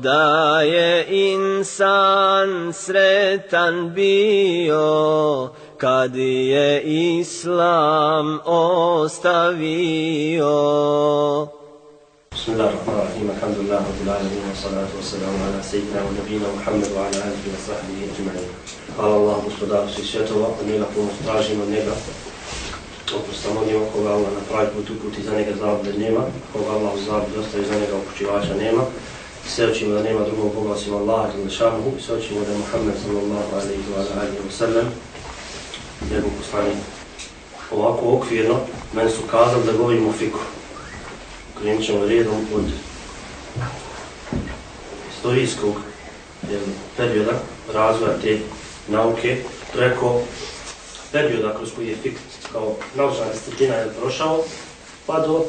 da je insan sretan bio kad je islam ostavio بسم الله الرحمن الرحيم الحمد لله رب العالمين والصلاة والسلام على سيدنا ونبينا محمد وعلى آله وصحبه أجمعين قال الله gospodar svih svjetova, od njega pomoć tražimo od njega oprostam od njega koga Allah na pravi put uputi za njega zabde nema, koga Allah u zabde ostavi za njega upućivača nema svedočimo da nema drugog Boga osim Allaha i Lešanuhu i svedočimo da je Muhammed sallallahu alaihi wa alaihi wa sallam njegov poslanik. Ovako okvirno, meni su kazali da govorimo o fiku. Krenut ćemo redom od istorijskog perioda razvoja te nauke preko perioda kroz koji je fik kao naučna disciplina je prošao pa do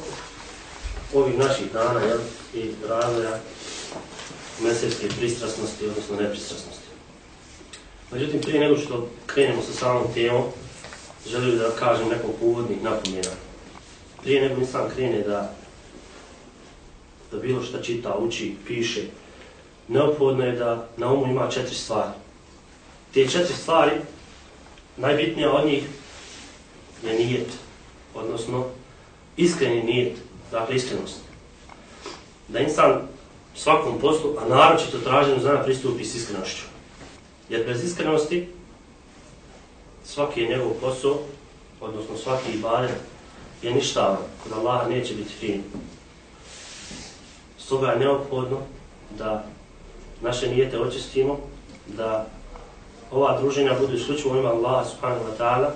ovih naših dana jel, i razvoja mesečke pristrasnosti, odnosno nepristrasnosti. Međutim, prije nego što krenemo sa samom temom, želim da kažem nekoliko uvodnih napomjena. Prije nego insan krene da, da bilo šta čita, uči, piše, neophodno je da na umu ima četiri stvari. Te četiri stvari, najbitnija od njih je nijet, odnosno iskreni nijet, dakle iskrenost. Da insan svakom poslu, a naročito traženju znanja pristupi s iskrenošću. Jer bez iskrenosti svaki je njegov posao, odnosno svaki ibadet, je ništavan. Kod Allaha neće biti fin. Stoga je neophodno da naše nijete očistimo, da ova družina budu isključivo ima Allaha subhanahu wa ta'ala,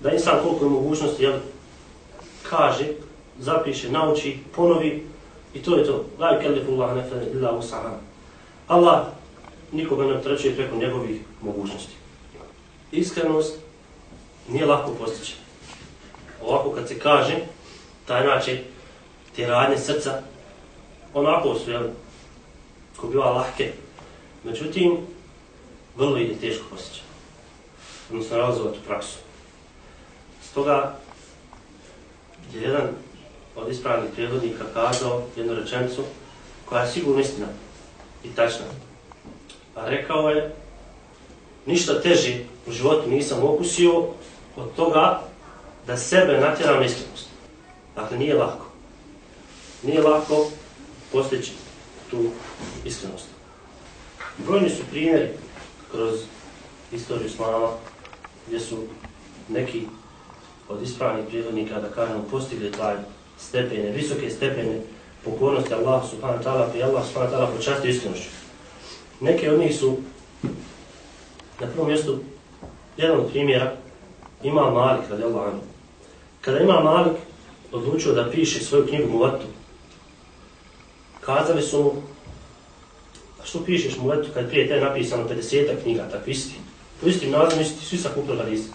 da insan koliko je mogućnosti, jel, kaže, zapiše, nauči, ponovi, I to je to. La yukallifu Allah nafsan illa wus'aha. Allah nikoga ne trči preko njegovih mogućnosti. Iskrenost nije lako postići. Ovako kad se kaže, taj način, te radnje srca, onako su, jel, ko biva lahke. Međutim, vrlo je teško postići. Odnosno, realizovati praksu. Stoga, je jedan od ispravnih prijevodnika kazao jednu rečenicu koja je sigurno istina i tačna. A rekao je, ništa teži u životu nisam okusio od toga da sebe natjeram na iskrenost. Dakle, nije lako. Nije lako postići tu iskrenost. Brojni su primjeri kroz istoriju Islama gdje su neki od ispravnih prirodnika, da kažemo, postigli taj stepene, visoke stepene pokornosti Allah subhanahu wa ta'ala, i Allah subhanahu wa ta'ala počasti iskrenošću. Neki od njih su, na prvom mjestu, jedan od primjera, ima Malik, radi Allah anhu. Kada ima Malik odlučio da piše svoju knjigu Muvatu, kazali su mu, a što pišeš Muvatu kad prije te napisano 50 knjiga, tako isti. Po istim nazivom, isti, svi sa kupili hadisa.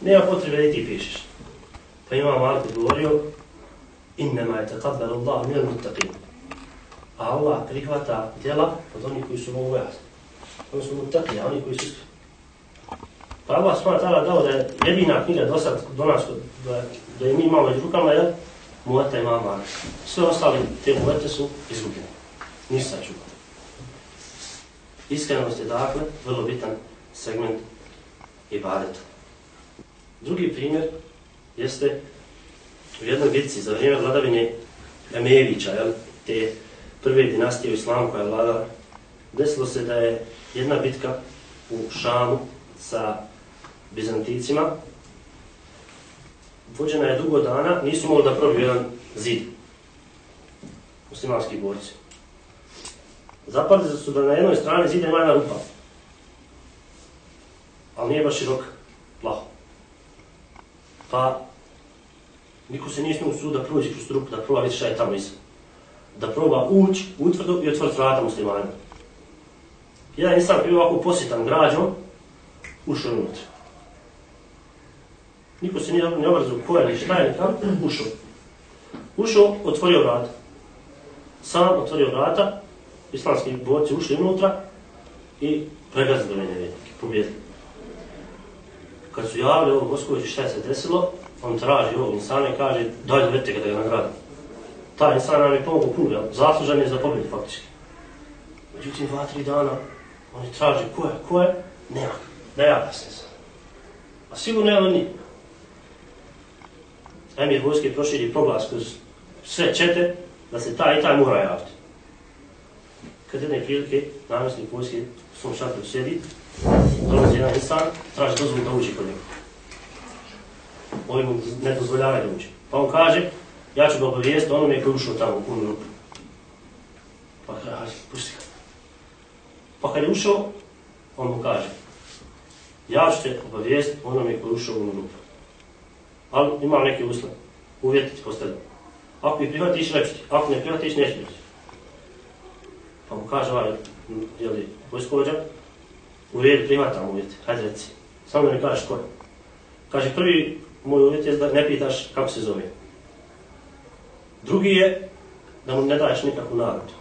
Nema potrebe da ti pišeš. Pa ima Malik odgovorio, innama je taqabbal Allah min mutaqin. A Allah prihvata djela od onih koji su mogu jasni. Oni su mutaqi, a oni koji su iskri. Pa Allah subhanahu ta'ala dao da je jedina knjiga do sad do nas, da, da je mi imamo među rukama, je Muata i Mama. Sve ostali te muvete su izgubljene. Nisu sačuvani. Iskrenost je dakle vrlo bitan segment ibadeta. Drugi primjer jeste u jednoj bitci za vrijeme vladavine Emevića, jel, te prve dinastije u islamu koja je vladala, desilo se da je jedna bitka u Šamu sa Bizanticima, vođena je dugo dana, nisu mogli da probiju jedan zid. Muslimanski borci. Zapadili su da na jednoj strani zida ima jedna rupa. Ali nije baš široka. Pa, niko se nije smio u da prođe kroz rupu, da proba vidjeti šta je tamo iza. Da proba ući, utvrdu i otvrti vrata muslimanima. Jedan nisam bio ovako posjetan građom, ušao unutra. Niko se nije ne obrazio ko je, šta je, tam, ušao. Ušao, otvorio vrata. Sam otvorio vrata, islamski borci ušli unutra i pregazili mene vjetnike, pobjedili. Kad su javili ovo Boskoviću šta se desilo, on traži ovog insana i kaže daj dovedite ga da ga nagradim. Taj insana nam je pomogu puno, zaslužan je za pobjedu faktički. Međutim, dva, tri dana, oni traži ko je, ko je, nema, da ja kasne sam. A sigurno je on nije emir vojske proširi proglas kroz sve čete, da se taj i taj mora javiti. Kad jedne prilike, namjesnik vojske u svom šatru sjedi, dolazi jedan insan, traži dozvolu da uđe kod njega. Ovi mu ne dozvoljavaju da uđe. Pa on kaže, ja ću ga obavijesti onome koji ušao tamo u punu rupu. Pa kaže, hajde, pusti ga. Pa kad je ušao, on mu kaže, ja ću te obavijesti onome koji ušao u punu rupu ali imam neki uslov, uvjeti ti postavljaju. Ako ih prihvatiš, reći ti. Ako ne prihvatiš, neće reći. Pa mu kaže ovaj, jeli, vojskovođa, u redu prihvatam uvjeti, hajde reci. Samo da mi kažeš ko je. Kaže, prvi moj uvjet je da ne pitaš kako se zove. Drugi je da mu ne daješ nikakvu nagradu.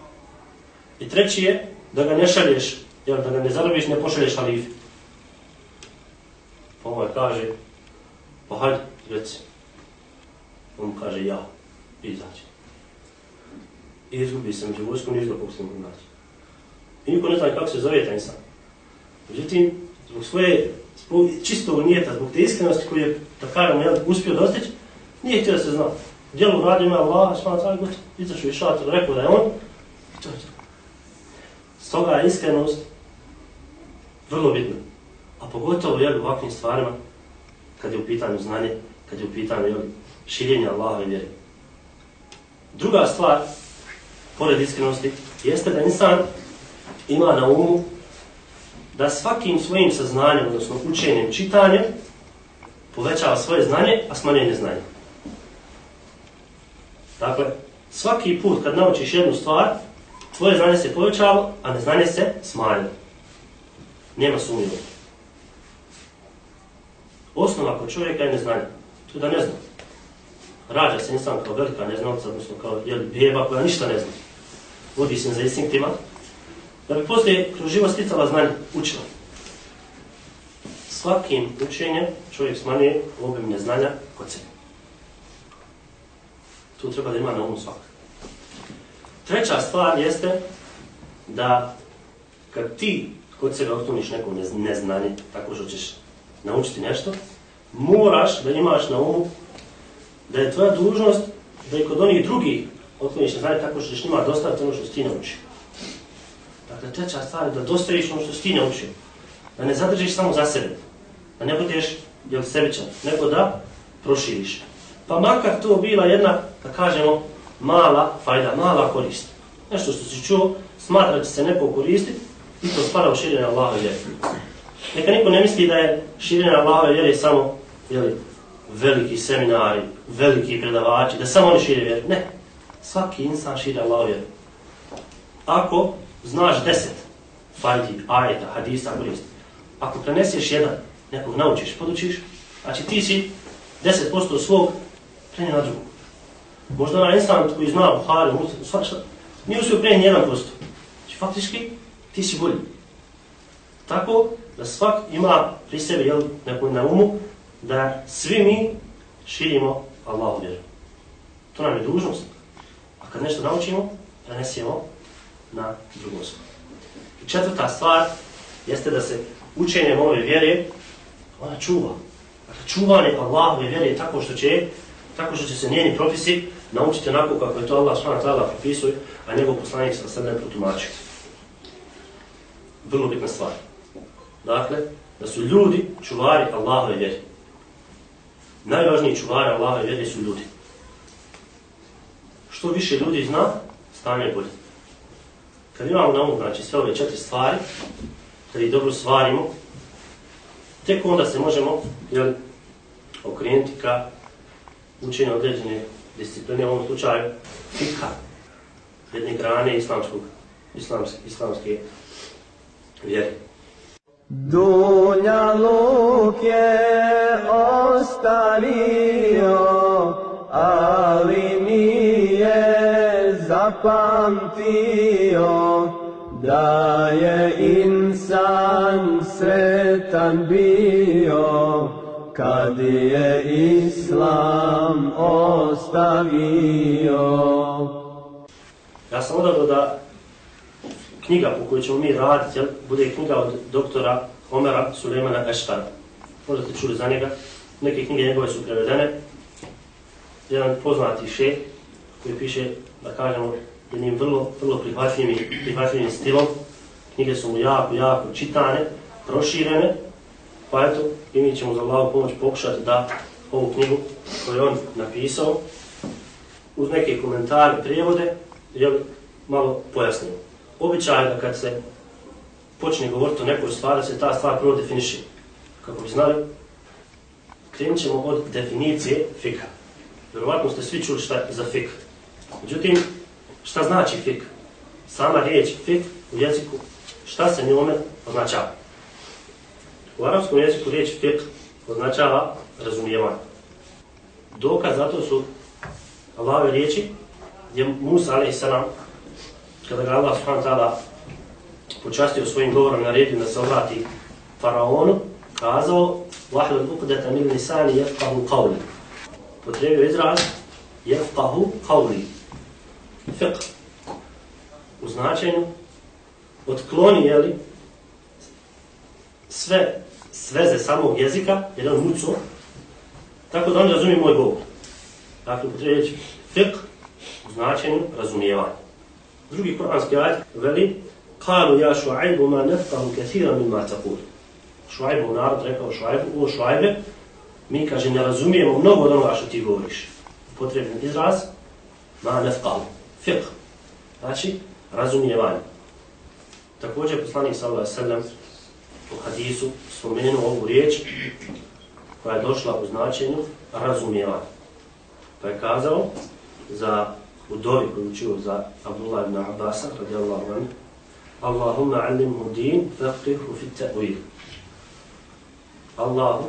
I treći je da ga ne šalješ, jel, da ga ne zarobiš, ne pošalješ halifi. Pa ovaj kaže, pa hajde, reci. On kaže ja, izađe. I izgubi se među vojskom i se mogu naći. I niko ne zna kako se zove taj insan. Međutim, zbog svoje zbog čistog nijeta, zbog te iskrenosti koju je, da kažemo, jel, uspio dostići, nije htio da se zna. Djelo radi ima Allah, šman car, gotovo, izašao iz šator, rekao da je on, i to je to. Stoga je iskrenost vrlo bitna. A pogotovo, jel, u ovakvim stvarima, kad je u pitanju znanje, kad je u pitanju jel, širenje Allahove vjeri. Druga stvar, pored iskrenosti, jeste da insan ima na umu da svakim svojim saznanjem, odnosno učenjem, čitanjem, povećava svoje znanje, a smanjuje neznanje. Dakle, svaki put kad naučiš jednu stvar, tvoje znanje se povećava, a neznanje se smanjuje. Nema sumnje. Osnova kod čovjeka je neznanje. To da ne zna. Rađa se insan kao velika neznalca, odnosno kao jel, beba koja ništa ne zna. Vodi se za instinktima. Da bi poslije kroz život sticala znanje, učila. Svakim učenjem čovjek smanjuje obim neznanja kod sebe. Tu treba da ima na umu svak. Treća stvar jeste da kad ti kod sebe otkloniš neko neznanje, tako što ćeš naučiti nešto, moraš da imaš na umu da je tvoja dužnost da je kod onih drugih otkloniš znanje tako što ćeš njima dostaviti ono što si ti naučio. Da Dakle, treća stvar je da dostaviš ono što si ti naučio. Da ne zadržiš samo za sebe. Da ne budeš jel, sebičan, nego da proširiš. Pa makar to bila jedna, da kažemo, mala fajda, mala korist. Nešto što si čuo, smatra da će se neko koristiti i to spada u širenje Allahove vjere. Neka niko ne misli da je širenje Allahove vjere samo jeli, veliki seminari, veliki predavači, da samo oni šire vjeru. Ne, svaki insan širi Allahove vjeru. Ako znaš deset fajdi, ajeta, hadisa, korist, ako preneseš jedan, nekog naučiš, podučiš, znači ti si 10% svog prenio na drugog. Možda onaj insan koji zna Buhari, Muslim, svašta, nije uspio prenio jedan posto. Znači faktički ti si bolji. Tako da svak ima pri sebi jel, neku na umu da svi mi širimo Allahu vjeru. To nam je dužnost. A kad nešto naučimo, prenesemo na drugu osobu. I četvrta stvar jeste da se učenjem ove vjere ona čuva. Dakle, čuvanje Allahove vjere tako što će tako što će se njeni propisi naučiti onako kako je to Allah subhanahu wa ta'ala propisuje, a njegov poslanik sa sredem protumačiti. Vrlo bitna stvar. Dakle, da su ljudi čuvari Allahove vjere. Najvažniji čuvari Allahove vjere su ljudi. Što više ljudi zna, stanje je bolje. Kad imamo na umu, znači, sve ove četiri stvari, kad ih dobro stvarimo, tek onda se možemo jel, okrenuti ka učenju određene discipline, u ovom slučaju fikha, jedne grane islamskog, islamske, islamske vjere. Dunja luk je ostavio, ali zapamtio da je insan sretan bio kad je islam ostavio. Ja sam odavno da knjiga po kojoj ćemo mi raditi, jel, bude knjiga od doktora Omera Sulemana Eštara. Možda ste čuli za njega. Neke knjige njegove su prevedene. Jedan poznati še koji piše, da kažemo, jednim vrlo, vrlo prihvatljivim, prihvatljivim stilom. Knjige su mu jako, jako čitane, proširene. Pa eto, i mi ćemo za glavu pomoć pokušati da ovu knjigu koju on napisao uz neke komentare, prijevode, jel, malo pojasnimo običaj da kad se počne govoriti o nekoj stvari, se ta stvar prvo definiše. Kako bi znali, krenut ćemo od definicije fika. Vjerovatno ste svi čuli šta je za fik. Međutim, šta znači fik? Sama riječ fik u jeziku, šta se njome označava? U arabskom jeziku riječ fik označava razumijevanje. Dokaz zato su Allahove riječi gdje Musa a.s kada ga Allah subhanahu ta'ala počastio svojim govorom na redu da se obrati faraonu, kazao وَحْلُ الْأُقْدَةَ مِنْ لِسَانِ يَفْقَهُ قَوْلِ Potrebio izraz يَفْقَهُ قَوْلِ Fiqh u značenju otkloni, jeli, sve sveze samog jezika, jedan muco, tako da on razumije moj govor. Dakle, potrebio fiqh u značenju razumijevanja. Drugi kuranski ajat veli Kalu ja šuajbu ma nefkahu kathira min ma taqul. Šuajbu narod rekao šuajbu, o šuajbe, mi kaže ne razumijemo mnogo od onoga što ti govoriš. Potrebni izraz, ma nefkahu, fiqh. Znači, razumijevanje. Također poslanik sallallahu alejhi ve sellem u hadisu spomenuo ovu riječ koja je došla u značenju razumijevanje. Pa je kazao za u dovi koju učio za Abdullah ibn Abbas, radijallahu anhu, Allahumma alimhu din, faqihu fi ta'wil. Allahu,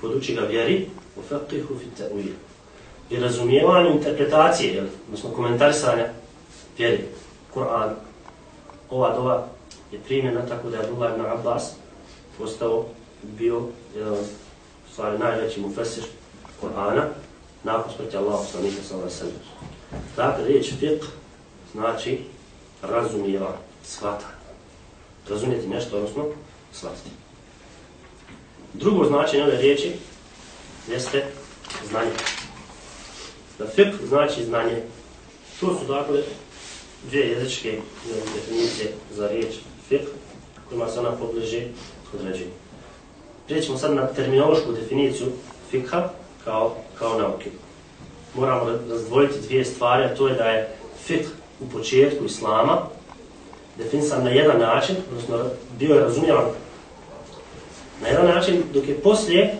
poduči ga vjeri, u faqihu fi ta'wil. I razumijevanju interpretacije, jel, odnosno komentarisanja vjeri, Kur'an. Ova dova je primjena tako da je Abdullah ibn Abbas postao bio jedan stvari najveći mufesir Kur'ana nakon smrti Allahu sallallahu alaihi wa sallam. Dakle, riječ fiqh znači razumijeva, shvata. Razumijeti nešto, odnosno shvatiti. Drugo značenje ove riječi jeste znanje. Da fiqh znači znanje. To su dakle dvije jezičke definicije za riječ fiqh, kojima se ona podleže određenju. Prijećemo sad na terminološku definiciju fikha kao, kao nauke. Moramo razdvojiti dvije stvari, a to je da je fikh u početku islama definisan na jedan način, odnosno bio je razumijevan na jedan način, dok je poslije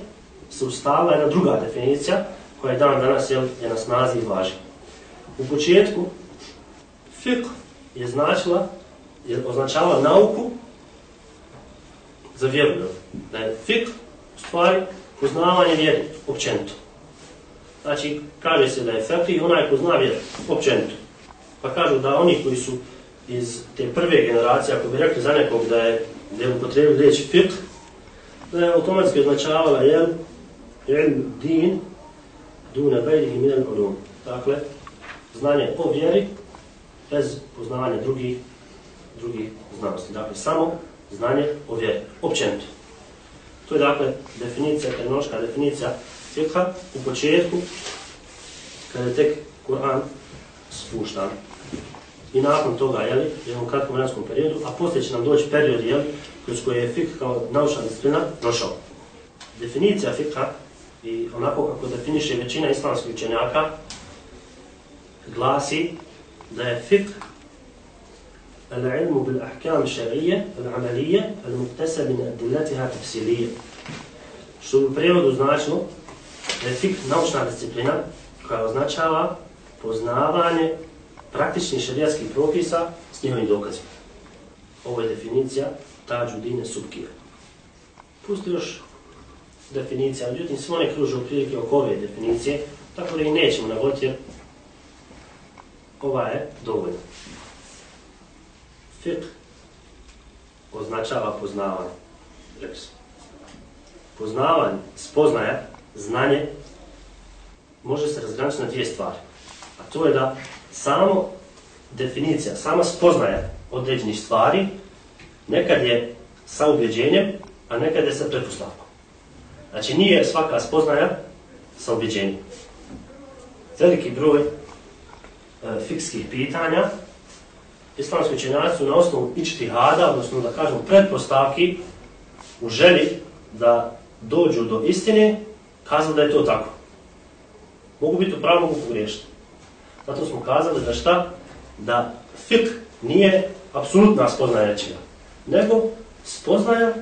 se ustavila jedna druga definicija, koja je dan danas je, je na snazi i važi. U početku, fiqh je značila, je označavala nauku za vjeru. Da je fiqh, u stvari, poznavanje vjeri, općenito. Znači, kaže se da je fiqh onaj ko zna vjeru, općenito. Pa kažu da oni koji su iz te prve generacije, ako bi rekli za nekog da je, da je upotrebili riječ fiqh, da je automatski označavala jel, ilm din duna bejlihi minan ulum. Dakle, znanje po vjeri bez poznavanja drugih, drugih znanosti. Dakle, samo znanje o vjeri, općenito. To je dakle definicija, terminološka definicija fiqha u početku, kada je tek Kur'an spuštan. I nakon toga, jeli, u jednom kratkom vremenskom periodu, a poslije će nam doći period, jeli, kroz koji je fiqh kao naučna disciplina došao. Definicija fiqha i onako kako definiše većina islamskih učenjaka glasi da je fiqh العلم بالأحكام الشرعية العملية المكتسب من أدلتها تفسيرية što u prijevodu značilo da je fik naučna disciplina koja označava poznavanje praktičnih šarijatskih propisa s njihovim dokazima. Ovo je definicija tađu dine subkija. Pusti još definicija, međutim sve one kruže prilike oko ove definicije, tako da i nećemo navoditi jer ova je dovoljna. Fiqh označava poznavanje. Rekli smo. Poznavanje, spoznaje, znanje, može se razgraničiti na dvije stvari. A to je da samo definicija, sama spoznaje određenih stvari, nekad je sa ubjeđenjem, a nekad je sa pretpostavkom. Znači nije svaka spoznaja sa objeđenjem. Veliki broj e, fikskih pitanja islamski učenjaci su na osnovu ičtihada, odnosno da kažemo pretpostavki, u želi da dođu do istine, kazali da je to tako. Mogu biti upravo, mogu pogriješiti. Zato smo kazali da šta? Da fik nije apsolutna spoznaja nečega, nego spoznaja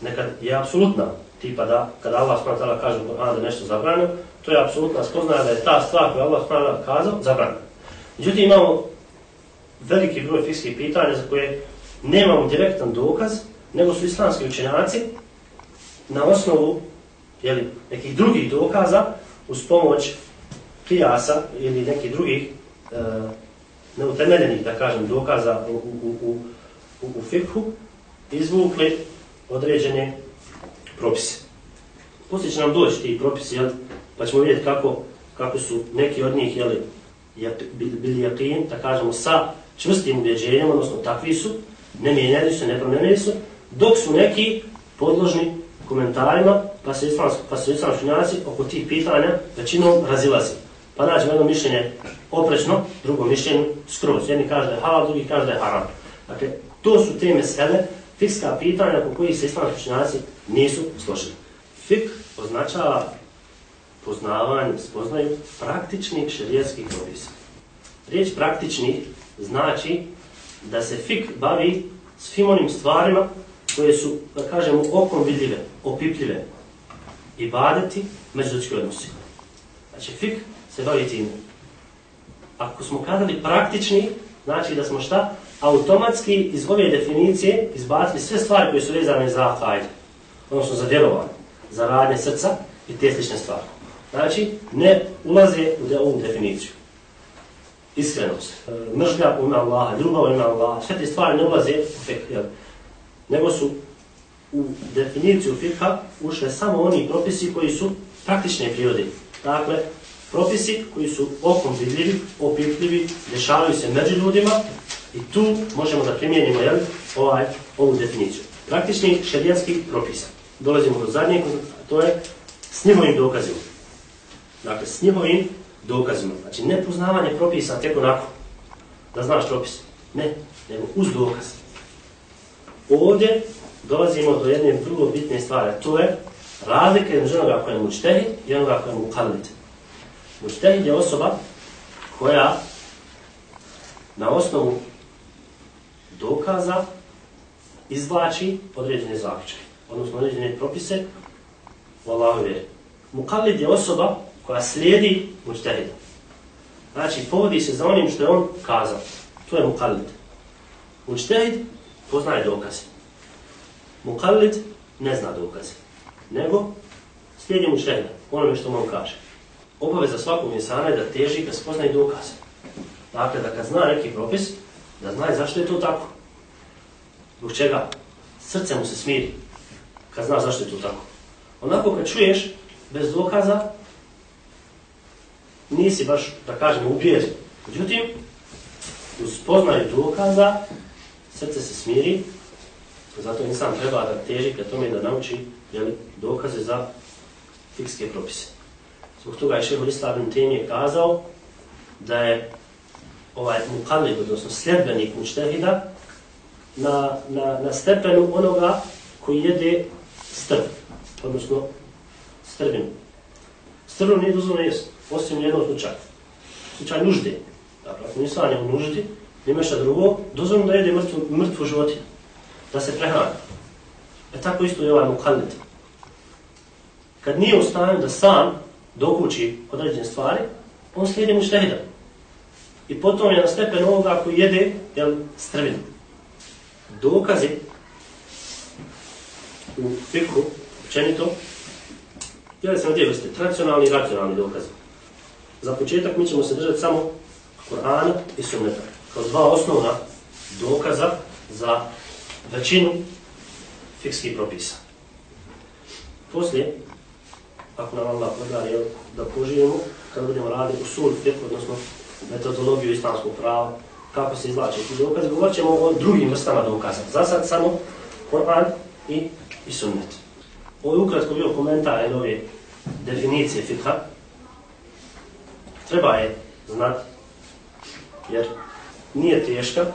nekad je apsolutna, tipa da kada Allah s.w.t. kaže da nešto zabranio, to je apsolutna spoznaja da je ta stvar koju Allah s.w.t. kazao zabranio. Međutim, imamo veliki broj fikskih pitanja za koje nemamo direktan dokaz, nego su islamski učenjaci na osnovu jeli, nekih drugih dokaza uz pomoć prijasa ili nekih drugih e, neutemeljenih, da kažem, dokaza u, u, u, u, u fikhu izvukli određene propise. Poslije će nam doći ti propisi, jel, pa ćemo vidjeti kako, kako su neki od njih jeli, bili jakin, da kažemo, sa čvrstim ubjeđenjem, odnosno takvi su, ne mijenjaju se, ne promijenili su, dok su neki podložni komentarima, pa se islamski, pa se islamski njanaci oko tih pitanja većinom razilazi. Pa nađemo jedno mišljenje oprečno, drugo mišljenje skroz. Jedni kaže da je halal, drugi kaže da je haram. Dakle, to su te mesele, fikska pitanja oko kojih se islamski učenjaci nisu složili. Fik označava poznavanje, spoznaju praktičnih šerijetskih propisa. Riječ praktičnih znači da se fik bavi svim onim stvarima koje su, da kažemo, okom vidljive, opipljive. I badeti međuljudski odnosi. Znači, fik se bavi tim. Ako smo kazali praktični, znači da smo šta? Automatski iz ove definicije izbacili sve stvari koje su vezane za fajde. Odnosno za djelovanje, za radnje srca i te slične stvari. Znači, ne ulaze u ovu definiciju iskrenost, e, mržnja u ime Allaha, ljubav u ime Allaha, sve te stvari ne ulaze u fikh, jel? nego su u definiciju fikha ušle samo oni propisi koji su praktične prirode. Dakle, propisi koji su okom vidljivi, opipljivi, dešavaju se među ljudima i tu možemo da primijenimo jel, ovaj, ovu definiciju. Praktični šerijatski propisa. Dolazimo do zadnjeg, to je s njihovim dokazima. Dakle, s njihovim dokazima. Znači, ne poznavanje propisa tek onako, da znaš propis. Ne, nego uz dokaz. ovdje dolazimo do jedne vrlo bitne stvari, to je razlika između onoga koja je mučtehid i onoga koja je mukallid. Mučtehid je osoba koja na osnovu dokaza izvlači određene zaključke, odnosno određene propise u Allahu vjeri. Mukallid je osoba koja slijedi mučtehida. Znači, povodi se za onim što je on kazao. To je mukallid. Mučtehid poznaje dokaze. Mukallid ne zna dokaze. Nego slijedi mučtehida, onome što on kaže. Obaveza svakog insana je da teži da spoznaje dokaze. Dakle, da kad zna neki propis, da zna zašto je to tako. Zbog čega? Srce mu se smiri kad zna zašto je to tako. Onako kad čuješ bez dokaza, nisi baš, da kažemo, ubijeđen. Međutim, uz poznaju dokaza, srce se smiri, zato insan treba da teži ka tome da nauči jeli, dokaze za fikske propise. Zbog toga je šeho Islam Temije kazao da je ovaj mukallib, odnosno sljedbenik mučtehida, na, na, na stepenu onoga koji jede strv, odnosno strvinu. Strvinu nije dozvoljeno jest, osim u jednom slučaju. Slučaj nužde. Dakle, ako nisam u nuždi, nema šta drugo, dozvoljeno da jede mrtvu, mrtvu životinu, da se prehrani. E tako isto je ovaj mukallid. Kad nije u stanju da sam dokući određene stvari, on slijedi muštehida. I potom je na stepen ovoga koji jede jel, strvinu. Dokaze u fikru, općenito, jel se na dvije vrste, tradicionalni i racionalni dokaze. Za početak mi ćemo se držati samo Korana i Sunneta, kao dva osnovna dokaza za većinu fikskih propisa. Poslije, ako nam Allah podari da poživimo, kada budemo raditi usul fiqh, odnosno metodologiju islamskog prava, kako se izlače ti dokaz, govorit ćemo o drugim vrstama dokaza. Za sad samo Koran i, i sunnet. Ovo je ukratko bio komentar i ove definicije fiqha. Treba je znati, jer nije teška,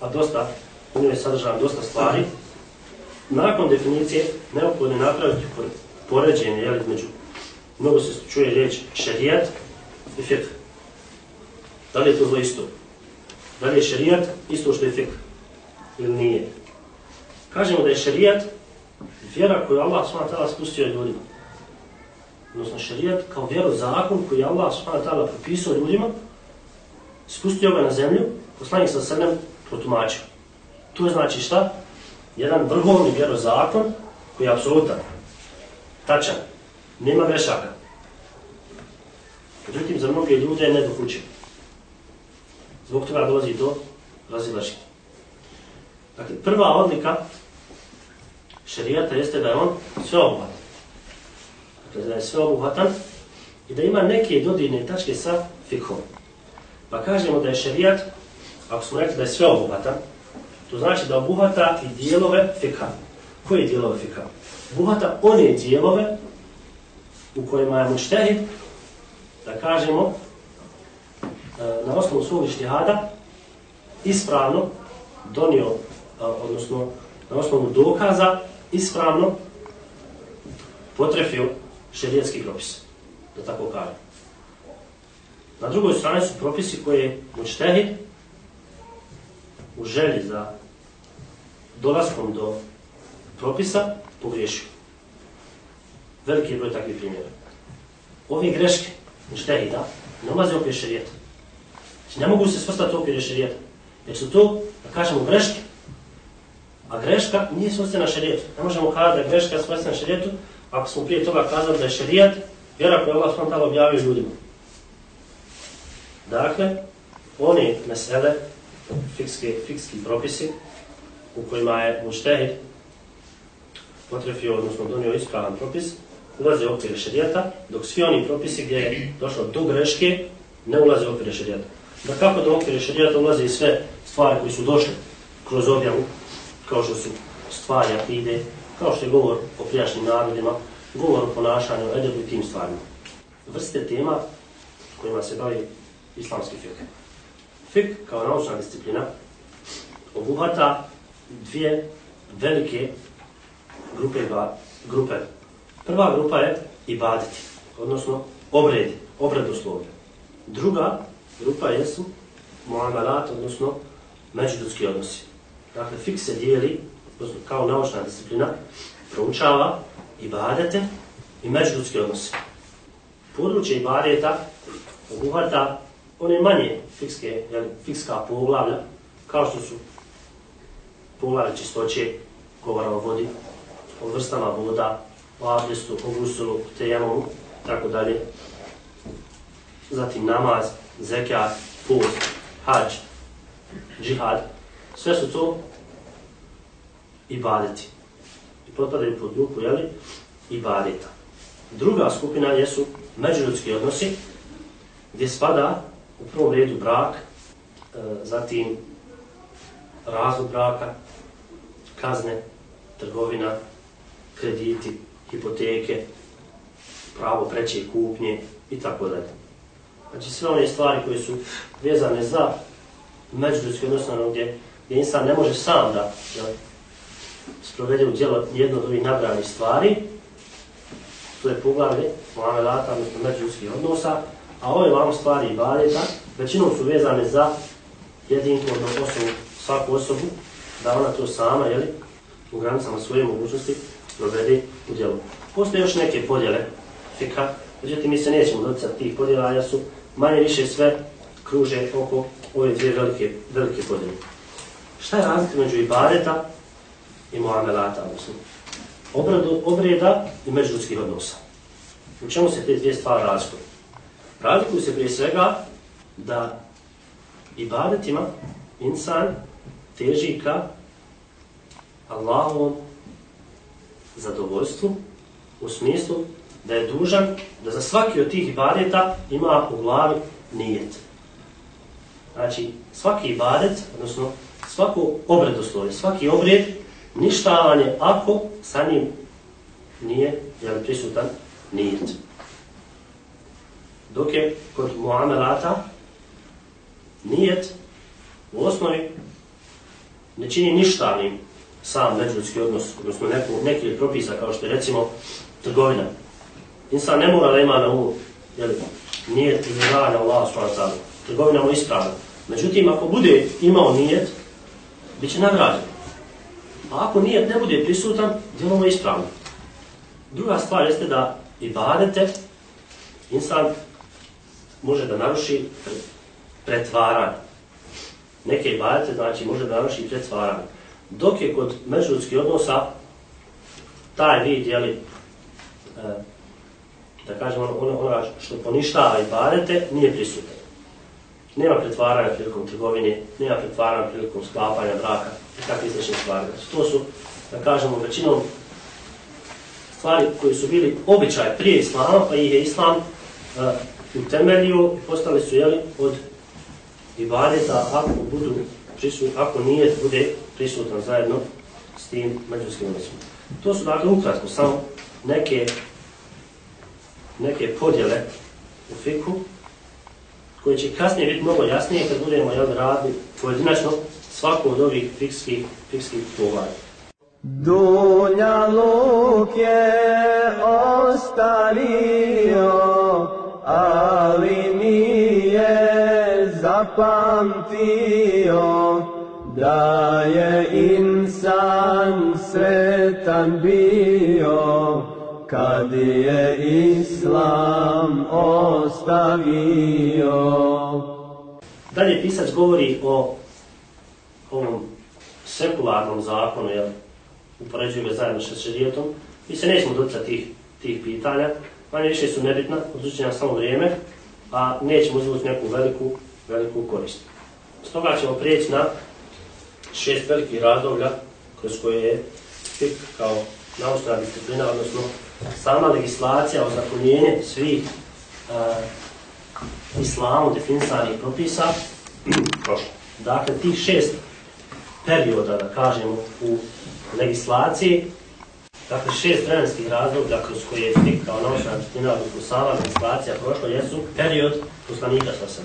a dosta, u njoj je sadržan dosta stvari. Nakon definicije neophodno je napraviti poređenje, jel, između, mnogo se čuje riječ šerijat i fiqh. Da li je to zlo isto? Da li je šerijat isto što je fik? Ili nije? Kažemo da je šerijat vjera koju Allah s.w.t. spustio ljudima. Odnosno šerijat kao vjeru zakon koji Allah s.w.t. propisao ljudima, spustio ga na zemlju, poslanik sa srnem protumačio. To je znači šta? Jedan vrhovni vjero zakon koji je apsolutan, tačan, nema grešaka. Međutim, za mnoge ljude je nedokućen. Zbog toga dolazi do razilaženja. Dakle, prva odlika šarijata jeste da je on sveobuhatan. Dakle, da je sveobuhatan i da ima neke dodirne tačke sa fikhom. Pa kažemo da je šarijat, ako smo rekli da je sveobuhatan, to znači da obuhata i dijelove fikha. Koje dijelove fikha? Obuhata one dijelove u kojima je muštehid, da kažemo, E, na osnovu svog ištihada ispravno donio, e, odnosno na osnovu dokaza ispravno potrefio šerijetski propis, da tako kažem. Na drugoj strani su propisi koje mučtehid u želji za dolaskom do propisa pogriješio. Veliki broj takvih primjera. Ove greške mučtehida ne ulaze u šerijeta. Znači, ne mogu se svrstati u okvire šarijeta. Jer su to, da kažemo, greške. A greška nije svrstena šarijetu. Ne možemo kada da je greška svrstena šarijetu, ako smo prije toga kazali da je šarijat, vjera koju Allah s.w.t. objavio ljudima. Dakle, oni mesele, fikske, fikski propisi, u kojima je muštehid potrefio, odnosno donio ispravan propis, ulaze u okvire šarijeta, dok svi oni propisi gdje je došlo do greške, ne ulaze u okvire šarijeta da kako da okvire šarijata ulaze i sve stvari koji su došle kroz objavu, kao što su stvari akide, kao što je govor o prijašnjim narodima, govor o ponašanju, edebu i tim stvarima. Vrste tema kojima se bavi islamski fik. Fik kao naučna disciplina obuhvata dvije velike grupe, grupe. Prva grupa je ibadeti, odnosno obredi, obredoslovlje. Druga grupa jesu muamalat, odnosno međududski odnosi. Dakle, fik se dijeli kao naučna disciplina, proučava ibadete i međududski odnosi. Područje ibadeta obuhvata one manje fikske, jel, fikska poglavlja, kao što su poglavlje čistoće, govora o vodi, o vrstama voda, o abdestu, o gusulu, tejemomu, tako dalje. Zatim namaz, zekat, post, hađ, džihad, sve su to ibadeti. I potpadaju pod grupu, jeli, ibadeta. Druga skupina jesu međuljudski odnosi, gdje spada u prvom redu brak, e, zatim razvod braka, kazne, trgovina, krediti, hipoteke, pravo preće kupnje i tako dalje. Znači sve one stvari koje su vezane za međuljudski odnos ono gdje, gdje insan ne može sam da jel, sprovede u djelo jedno od ovih nabranih stvari, to je poglavlje muamelata, odnosno međuljudskih odnosa, a ove vam stvari i baljeta, većinom su vezane za jedinku odnosno osobu, svaku osobu, da ona to sama, jeli, u granicama svoje mogućnosti, provede u djelu. Postoje još neke podjele fika, međutim mi se nećemo doticati tih podjela, ja su manje više sve kruže oko ove dvije velike, velike podjele. Šta je razlika među ibadeta i muamelata, odnosno? Obradu, obreda i međuljudskih odnosa. U čemu se te dvije stvari razlikuju? Razlikuju se prije svega da ibadetima insan teži ka Allahovom zadovoljstvu u smislu da je dužan da za svaki od tih ibadeta ima u glavi nijet. Znači, svaki ibadet, odnosno svako obredoslovje, svaki obred, ništavanje ako sa njim nije jel, prisutan nijet. Dok je kod muamelata nijet u osnovi ne čini ništavnim sam međuljudski odnos, odnosno neku, neki propisa kao što je recimo trgovina. Insan ne mora da ima na umu, jel, nije izražavanje Allah s.w.t. Trgovina mu ispravna. Međutim, ako bude imao nijet, bit će nagrađen. A ako nijet ne bude prisutan, djelo mu je ispravno. Druga stvar jeste da i badete, insan može da naruši pretvaranje. Neke ibadete, znači, može da naruši pretvaranje. Dok je kod međuljudskih odnosa taj vid, jeli, e, da kažemo ono, ono, ono što poništava i barete, nije prisutan. Nema pretvaranja prilikom trgovine, nema pretvaranja prilikom sklapanja braka i takve slične stvari. Znači, to su, da kažemo, većinom stvari koji su bili običaj prije islama, pa ih je islam uh, utemeljio postali su jeli, od ibadeta ako budu prisutni, ako nije bude prisutan zajedno s tim međuskim odnosom. To su dakle ukratko samo neke neke podjele u fiku koje će kasnije biti mnogo jasnije kad budemo jel, raditi pojedinačno svaku od ovih fikskih, fikskih poglavlja. Dunja luk je ostario, ali nije zapamtio da je insan sretan bio kad je islam ostavio. Dalje pisac govori o ovom sekularnom zakonu, jel, upoređuju ga zajedno sa šerijetom. Mi se nećemo doticati tih, tih pitanja, manje više su nebitna, odlučit nam samo vrijeme, a nećemo uzvući neku veliku, veliku korist. Stoga ćemo prijeći na šest velikih razdoblja kroz koje je FIK kao naučna disciplina, odnosno sama legislacija o zakonjenje svih uh, islamu definisanih propisa. Dakle, tih šest perioda, da kažemo, u legislaciji, dakle, šest vremenskih razdoblja kroz koje je FIK kao naučna disciplina, odnosno sama legislacija prošlo, jesu period poslanika sa sam.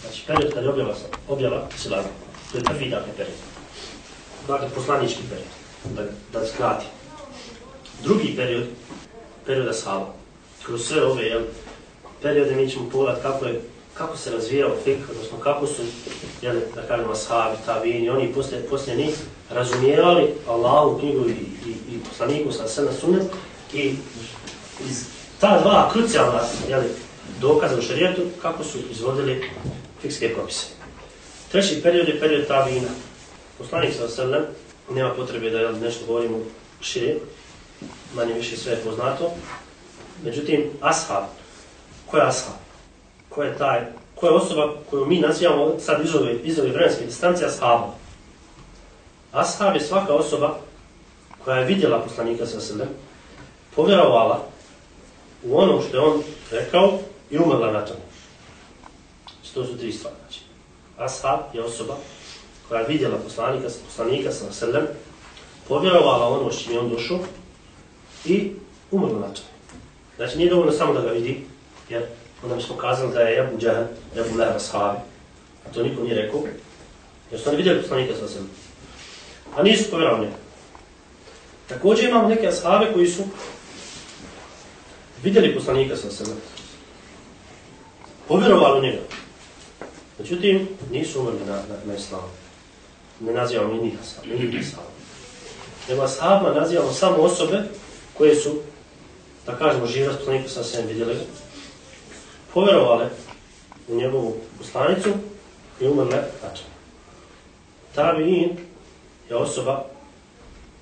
Znači, period kad je objava, objava silazna. To je prvi, dakle, period. Dakle, poslanički period. da, da skrati. Drugi period, perioda ashaba. Kroz sve ove jel, periode mi ćemo pogledati kako, je, kako se razvijao fik, odnosno kako su, jel, da kažemo, ashabi, tabini, oni poslije, poslije njih razumijevali Allahu knjigu i, i, i poslaniku sa sve na sunet i iz ta dva krucijalna jel, dokaza u šarijetu kako su izvodili fikske propise. Treći period je period tabina. Poslanik sa sve nema potrebe da jel, nešto govorimo šire, manje više sve je poznato. Međutim, ashab, ko je ashab? Ko je taj, ko je osoba koju mi nazivamo sad iz ove, iz ove vremenske distancije ashabom? Ashab je svaka osoba koja je vidjela poslanika sa sebe, povjerovala u ono što je on rekao i umrla na tome. Znači, to su tri stvari. Znači, ashab je osoba koja je vidjela poslanika, poslanika sa sebe, povjerovala ono što je on došao i umrlo na tome. Znači, nije dovoljno samo da ga vidi, jer onda mi smo kazali da je Ebu Džahad, Ebu Lehra ashabi. a to niko nije rekao, jer su oni vidjeli poslanika sa sebe a nisu povjerovali njega. Također imamo neke ashabe koji su vidjeli poslanika sa sebe. Povjerovali u njega. Međutim, nisu umrli na, na, na islamu. Ne nazivamo i njih ashab, ni njih ashab. Nego ashabima nazivamo samo osobe koje su, da kažemo, žive s sa sve vidjeli ga. Povjerovali u njegovu poslanicu i umrle tačno. Tabi'in je osoba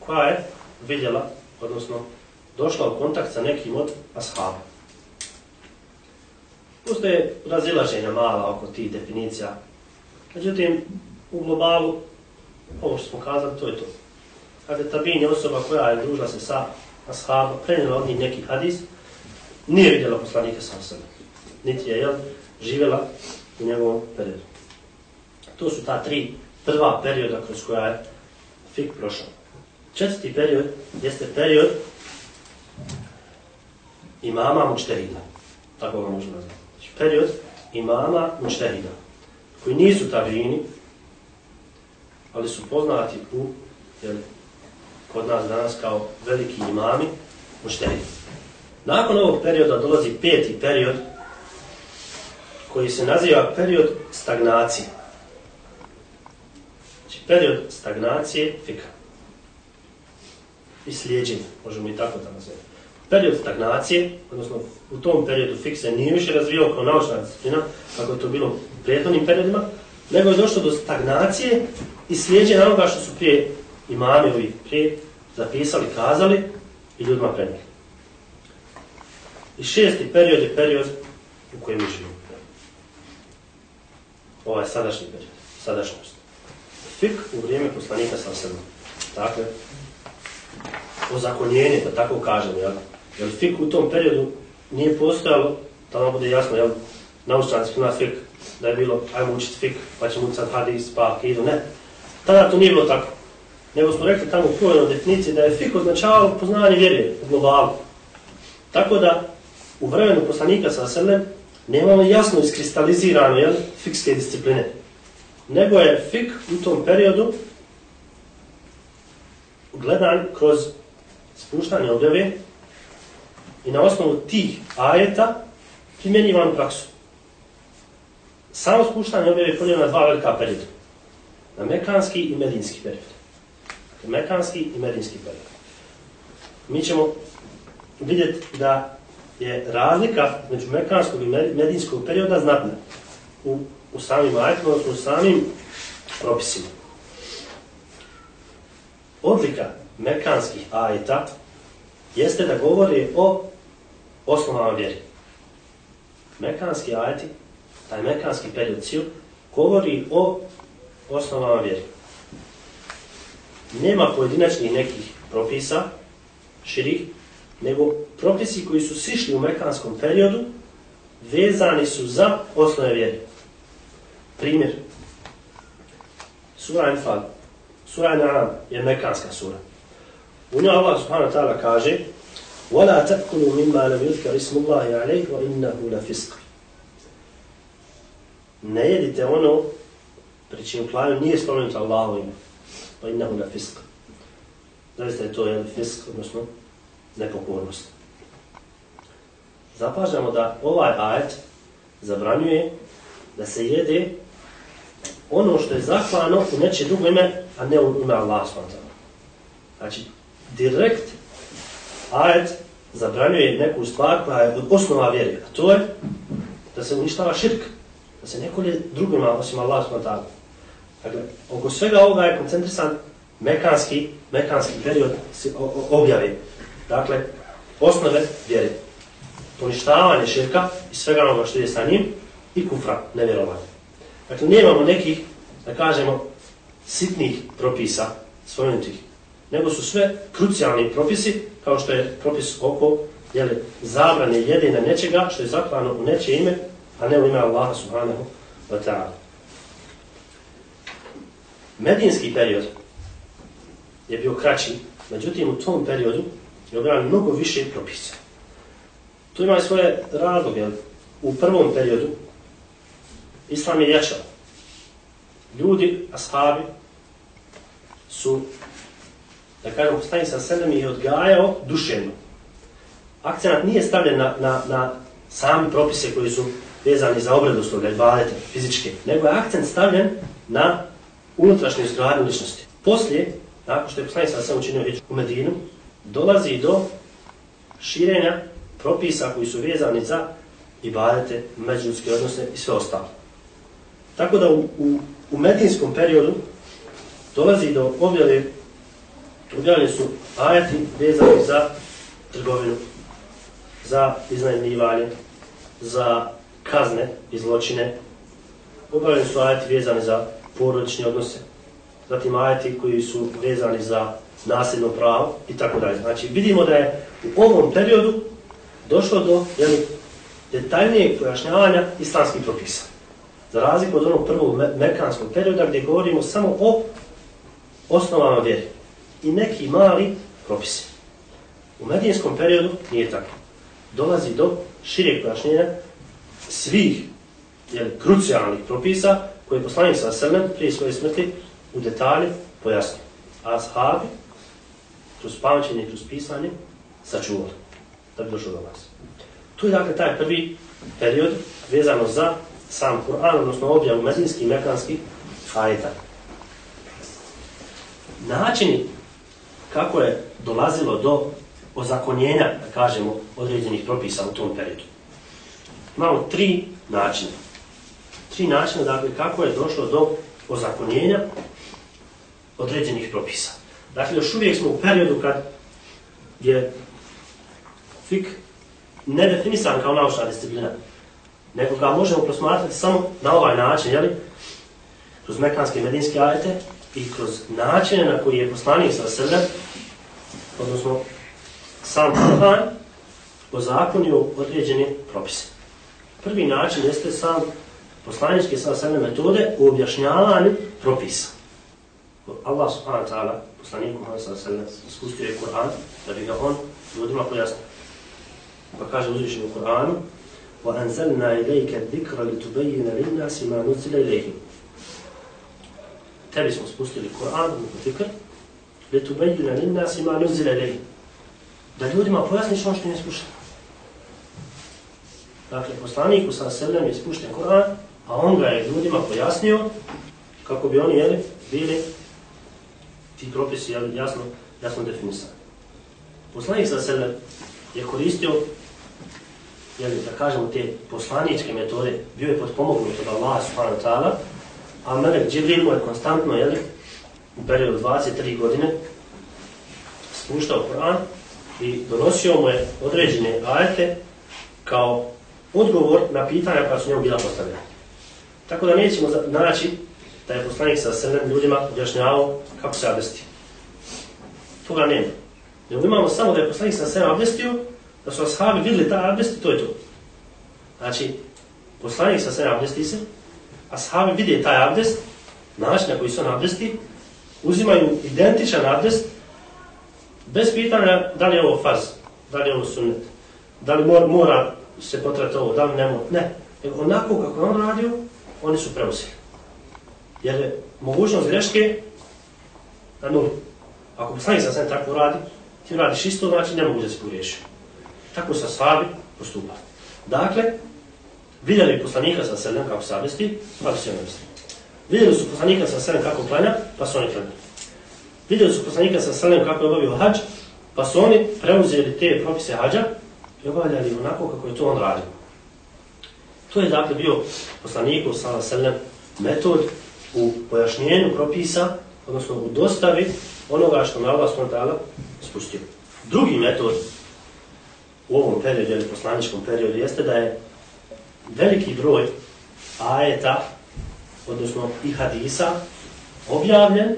koja je vidjela, odnosno došla u kontakt sa nekim od ashaba. Postoje razilaženja mala oko tih definicija. Međutim, u globalu, ovo što smo kazali, to je to. Kada tabin je osoba koja je družila se sa ashaba, prenijela od njih neki hadis, nije vidjela poslanika sa sebe. Niti je, jel, živjela u njegovom periodu. To su ta tri prva perioda kroz koja je fik prošao. Četvrti period jeste period imama mučterida. Tako ga možemo nazvati. Znači, period imama mučterida. Koji nisu tabini, ali su poznati u, jel, kod nas danas kao veliki imami mučterida. Nakon ovog perioda dolazi peti period koji se naziva period stagnacije Znači period stagnacije fika. I slijedženja, možemo i tako da nazvati. Period stagnacije, odnosno u tom periodu fik se nije više razvijao kao naučna disciplina, kako je to bilo u prijethodnim periodima, nego je došlo do stagnacije i slijedženja onoga što su prije imami ovih prije zapisali, kazali i ljudima prenijeli. I šesti period je period u kojem živimo. živimo. Ovaj sadašnji period, sadašnjost fik u vrijeme poslanika sa sebe. Dakle, ozakonjenje, da tako kažem, jel? Jer fik u tom periodu nije postojalo, da vam bude jasno, jel? Naučanski na fik, da je bilo, ajmo učiti fik, pa ćemo učiti sad hadis, pa akidu, ne. Tada to nije bilo tako. Nego smo rekli tamo u prvoj definiciji da je fik označavao poznavanje vjere u globalu. Tako da, u vremenu poslanika sa Selem nemamo jasno iskristalizirano, jel? Fikske discipline nego je fik u tom periodu gledan kroz spuštanje objave i na osnovu tih ajeta primjenjivan praksu. Samo spuštanje objave je na dva velika perioda. Na mekanski i medinski period. Mekanski i medinski period. Mi ćemo vidjeti da je razlika među mekanskog i medinskog perioda znatna u u samim ajetima, odnosno u samim propisima. Odlika mekanskih ajeta jeste da govori o osnovama vjeri. Mekanski ajeti, taj mekanski period cijel, govori o osnovama vjeri Nema pojedinačnih nekih propisa, širih, nego propisi koji su sišli u mekanskom periodu, vezani su za osnove vjeri. Primjer. Sura Enfal. Sura Naam je mekanska sura. U njoj Allah subhanahu wa ta'ala kaže وَلَا تَأْكُلُوا مِمَّا لَمْ يُذْكَرِ اسْمُ اللَّهِ عَلَيْهِ وَإِنَّهُ لَفِسْقِ Ne jedite ono pri čim klaju nije spomenuto Allahu ime. pa innahu na fisk. Zavisno je to je fisk, odnosno nepokornost. Zapažamo da ovaj ajet zabranjuje da se jede ono što je zaklano u neče drugo ime, a ne u ime Allah svantan. Znači, direkt ajet zabranjuje neku stvar koja je osnova vjerja, a to je da se uništava širk, da se nekoli drugima osim Allah svantan. Dakle, oko svega ovoga je koncentrisan mekanski, mekanski period objave. Dakle, osnove vjere. Poništavanje širka i svega onoga što je sa njim i kufra, nevjerovanje. Dakle, nemamo nekih, da kažemo, sitnih propisa svojnutih, nego su sve krucijalni propisi, kao što je propis oko jeli, zabrane jedina nečega, što je zaklano u nečije ime, a ne u ime Allaha subhanahu wa ta'ala. Medinski period je bio kraći, međutim u tom periodu je objavljeno mnogo više propisa. Tu ima svoje razloge. U prvom periodu Islam je jačao. Ljudi, ashabi, su, da kažem, stani sa sedem i odgajao duševno. Akcenat nije stavljen na, na, na sami propise koji su vezani za obredu svoga ibadete, fizičke, nego je akcent stavljen na unutrašnju izgradnju ličnosti. Poslije, nakon što je poslanik sa sam učinio u Medinu, dolazi do širenja propisa koji su vezani za ibadete, međuljudske odnose i sve ostalo. Tako da u, u, u medinskom periodu dolazi do objave, objavljeni su ajati vezani za trgovinu, za iznajmljivanje, za kazne i zločine. Objavljeni su ajati vezani za porodične odnose, zatim ajeti koji su vezani za nasljedno pravo i tako dalje. Znači vidimo da je u ovom periodu došlo do jeli, detaljnijeg pojašnjavanja islamskih propisa. Za razliku od onog prvog mekanskog perioda gdje govorimo samo o osnovama vjeri i neki mali propisi. U medijinskom periodu nije tako. Dolazi do šireg pojašnjenja svih jeli, krucijalnih propisa koji je poslanik sa srmen prije svoje smrti u detalje pojasnio. A sahabi, kroz pamćenje, kroz pisanje, sačuvali da bi došlo do nas. Tu je dakle taj prvi period vezano za sam Kur'an, odnosno objavu medinskih i mekanskih ajeta. Načini kako je dolazilo do ozakonjenja, da kažemo, određenih propisa u tom periodu. Imamo tri načina. Tri načina, dakle, kako je došlo do ozakonjenja određenih propisa. Dakle, još uvijek smo u periodu kad je fik nedefinisan kao naučna disciplina, nego ga možemo prosmatrati samo na ovaj način, jeli? kroz mekanske i medinske ajete i kroz načine na koji je poslanik sa sebe, odnosno sam Kur'an, ozakonio određene propise. Prvi način jeste sam poslaničke sasvene metode u objašnjavanju propisa. Allah subhanahu wa ta'ala, poslanik Muhammed sasvene, spustio je Kur'an da bi ga on ljudima pojasnio. Pa kaže uzvišenju Kur'anu, وَأَنْزَلْنَا إِلَيْكَ الذِّكْرَ lin-nasi ma nuzila ilayhim." Tebi smo spustili Kur'an, muku fikr, lin-nasi ma nuzila ilayhim. Da ljudima pojasniš ono što je spušteno. Dakle, poslaniku sallallahu alejhi ve sellem je spušten Kur'an, a on ga je ljudima pojasnio kako bi oni jeli, bili ti propisi jeli, jasno, jasno definisani. Poslanik sa sebe je koristio jeli, da kažemo, te poslaničke metode, bio je potpomognut od Allaha subhanahu wa ta'ala, a Melek Džibril mu je konstantno, jeli, u periodu 23 godine, spuštao Koran i donosio mu je određene ajete kao odgovor na pitanja koja su njemu bila postavljena. Tako da nećemo naći da je poslanik sa sredem ljudima objašnjavao kako se abdesti. Toga nema. Nego imamo samo da je poslanik sa sredem abdestio da su ashabi videli ta abdest i to je to. Znači, poslanik sa sve abdesti se, ashabi vide taj abdest, način na koji su on abdesti, uzimaju identičan abdest, bez pitanja da li je ovo farz, da li je ovo sunnet, da li mora, mora se potrati ovo, da li ne mora, ne. Nego onako kako on radio, oni su preuzeli. Jer je mogućnost greške na nuli. Ako poslanik sa sve tako radi, ti radiš isto, znači ne mogu da se pogriješio. Tako sa sahabi postupa. Dakle, vidjeli poslanika sa selem kako savesti, pa su se misli. Vidjeli su poslanika sa selem kako klanja, pa su oni klanjali. Vidjeli su poslanika sa selem kako je obavio hađ, pa su oni preuzeli te propise hađa i obavljali onako kako je to on radio. To je dakle bio poslanikov sa selem metod u pojašnjenju propisa, odnosno u dostavi onoga što na Allah s.w.t. spustio. Drugi metod u ovom periodu ili poslaničkom periodu jeste da je veliki broj ajeta, odnosno i hadisa, objavljen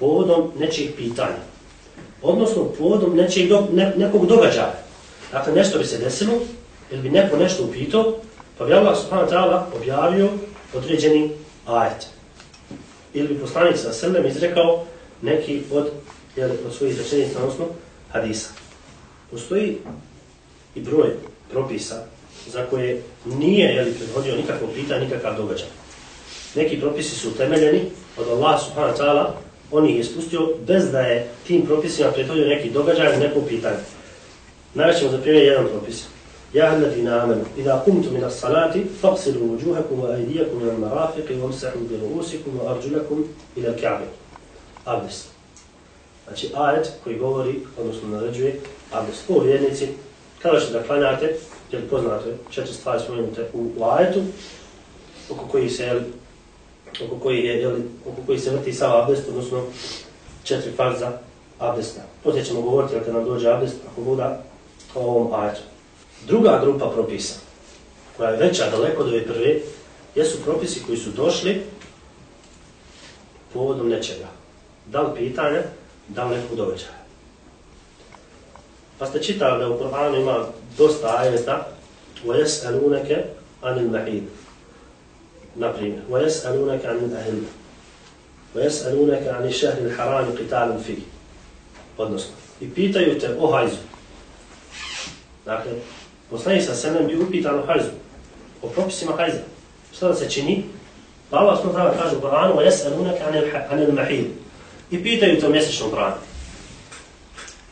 povodom nečih pitanja. Odnosno povodom nečeg do, ne, nekog događaja. Dakle, nešto bi se desilo, ili bi neko nešto upitao, pa bi Allah subhanahu ta'ala objavio određeni ajet. Ili bi poslanik sa srnem izrekao neki od, jel, od svojih rečenica, odnosno hadisa. Postoji i broj propisa za koje nije jel, predhodio nikakvo pitanje, nikakav događaj. Neki propisi su temeljeni od Allah subhanahu ta'ala, on ih je spustio bez da je tim propisima prethodio neki događaj, neko pitanje. Najvećemo za primjer jedan propis. يا الذين آمنوا إذا قمتم من الصلاة فاغسلوا وجوهكم وأيديكم من المرافق وامسحوا برؤوسكم وأرجلكم إلى الكعبة. Abdest. Znači ajet koji govori, odnosno naređuje abdest. O vjernici, kada ćete da klanjate, jer poznate četiri stvari spomenute u, u ajetu, oko koji se, jel, oko koji je, jel, oko koji se vrti sav abdest, odnosno četiri farza abdesta. Poslije ćemo govoriti, kada nam dođe abdest, ako voda, o ovom ajetu. Druga grupa propisa, koja je veća daleko od ove prve, jesu propisi koji su došli povodom nečega. Da li pitanja, da li nekog doveđaja. Pa ste čitali da u Koranu ima dosta ajeta وَيَسْأَلُونَكَ عَنِ الْمَحِيدِ Naprimjer, وَيَسْأَلُونَكَ عَنِ الْأَهِلِ وَيَسْأَلُونَكَ عَنِ الشَّهْرِ الْحَرَامِ قِتَالٍ فِي Odnosno, i pitaju te o hajzu. Dakle, Poslanik sa senem bi upitan o hajzu, o propisima hajza. Šta da se čini? Pa Allah smo tada kaže u Koranu, elunaka anil mahil. I pitaju to mjesečnom branu.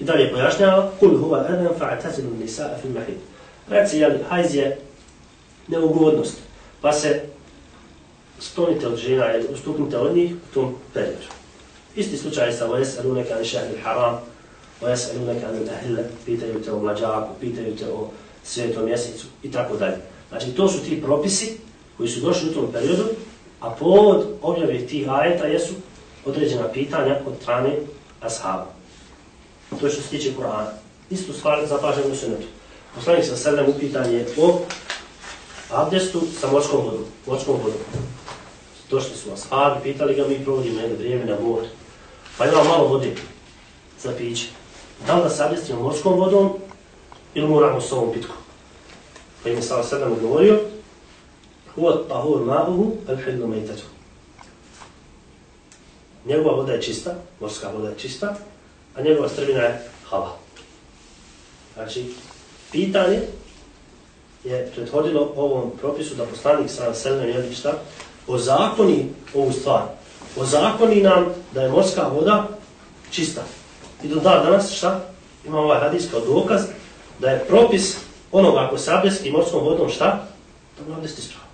I dalje pojašnjava, kul huva eden fa'atazilu nisa'a fil mahil. Reci, jel, hajz je neugodnost, pa se sklonite od žena, ustupnite od njih u tom periodu. Isti slučaj sa anil šahil haram, vajes elunaka anil ahille, pitaju te o mlađaku, pitaju te o svetom mjesecu i tako dalje. Znači, to su ti propisi koji su došli u tom periodu, a povod objave tih ajeta jesu određena pitanja od strane ashaba. To je što se tiče Kur'ana. Istu stvar zapažemo u sunetu. Poslanik sa sedem upitan je o abdestu sa morskom vodom. Morskom vodom. Došli su ashabi, pitali ga, mi provodimo jedno vrijeme na moru. Pa ima malo vode za piće. Da li da se abdestimo morskom vodom ili moramo s ovom pitkom? Pa im je sada sedam odgovorio, Huvat tahur ma'uhu al-hillu mejtatu. Njegova voda je čista, morska voda je čista, a njegova strvina je hava. Znači, pitanje je prethodilo ovom propisu da poslanik sa sedam je šta? O zakoni ovu stvar. O zakoni nam da je morska voda čista. I do da danas šta? Imamo ovaj hadis kao dokaz da je propis onoga ako se abdesti morskom vodom šta? Da mu abdesti spravo.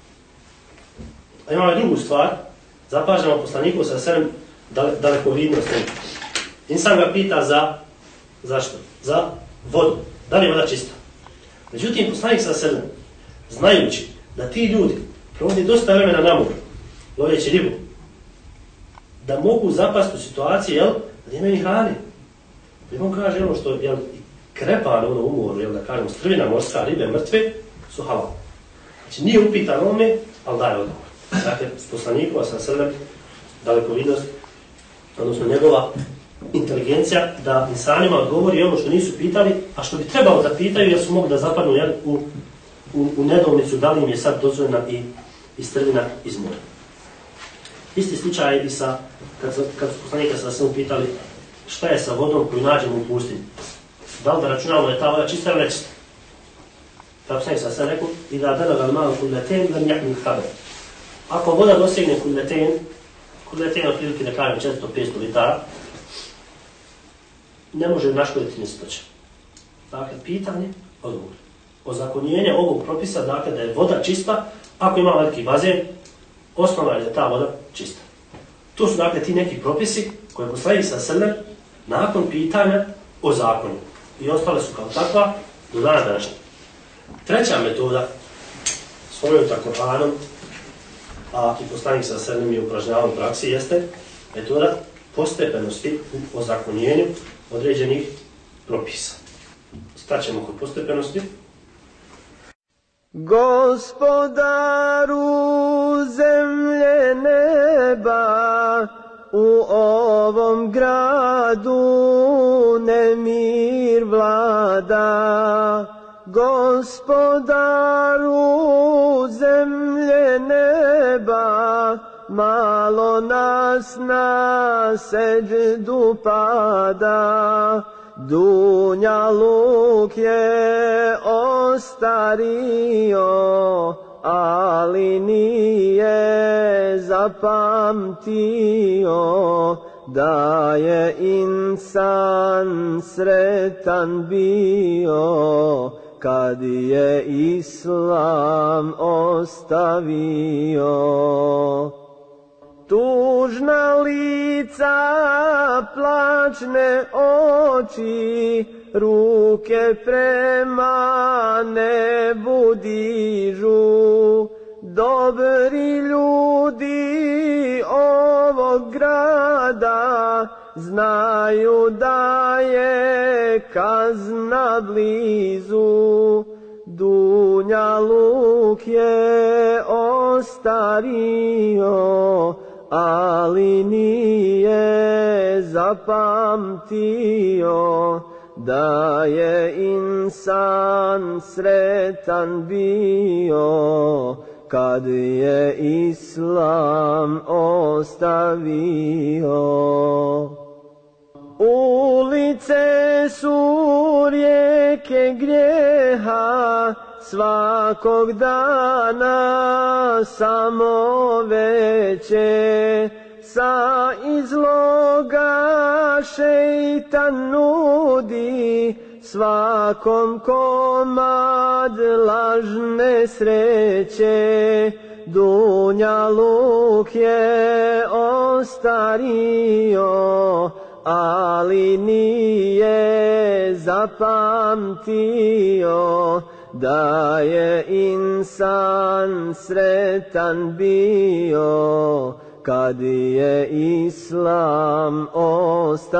A imamo i drugu stvar, zapažamo poslaniku sa sedem daleko vidnost. Insan ga pita za, zašto? Za vodu. Da li je voda čista? Međutim, poslanik sa sedem, znajući da ti ljudi provodi dosta vremena na moru, loveći ribu, da mogu zapast u situaciji, jel, da imaju hrane. I on kaže ono što, jel, krepane ono umoru, jel da kažemo, strvina morska, ribe, mrtve, su halal. Znači nije upitan ome, ali daje odgovor. Dakle, s poslanikova sa srlem, dalekovidnost, odnosno njegova inteligencija, da insanima odgovori ono što nisu pitali, a što bi trebalo da pitaju, jer su mogli da zapadnu jel, u, u, u nedovnicu, da li im je sad dozvoljena i, i strvina iz mora. Isti slučaj i sa, kad, kad su poslanika sa sve pitali šta je sa vodom koju nađemo u pustinju da li da računamo da je ta voda čista ili nečista. Pa sam sa sad rekao, i da bela ga malo kulleten, da njak mi. Ako voda dosegne kulleten, kulleten od prilike da kažem 400-500 litara, ne može naškoditi nečistoća. Dakle, pitanje, odgovor. Ozakonjenje ovog propisa, dakle, da je voda čista, ako ima veliki bazen, osnova je da ta voda čista. To su, dakle, ti neki propisi koje poslavi sa srne nakon pitanja o zakonu. I ostale su kao takva do dana današnje. Treća metoda, spomenuta tako a i poslanik sa srednjim je upražnjavan praksi, jeste metoda postepenosti u ozakonjenju određenih propisa. Staćemo kod postepenosti. Gospodaru zemlje neba, u ovom gradu nemir vlada. Gospodaru zemlje neba, malo nas na seđdu pada. Dunja luk je ostario, ali nije zapamtio da je insan sretan bio kad je islam ostavio tužna lica, plačne oči, ruke prema nebu dižu. Dobri ljudi ovog grada znaju da je kazna blizu. Dunja luk je ostario, ali nije zapamtio da je insan sretan bio kad je islam ostavio. Ulice su rijeke grijeha, svakog dana samo veće sa izloga šeitan nudi svakom komad lažne sreće dunja luk je ostario ali nije zapamtio da je insan sretan bio. Kad je islam ostavio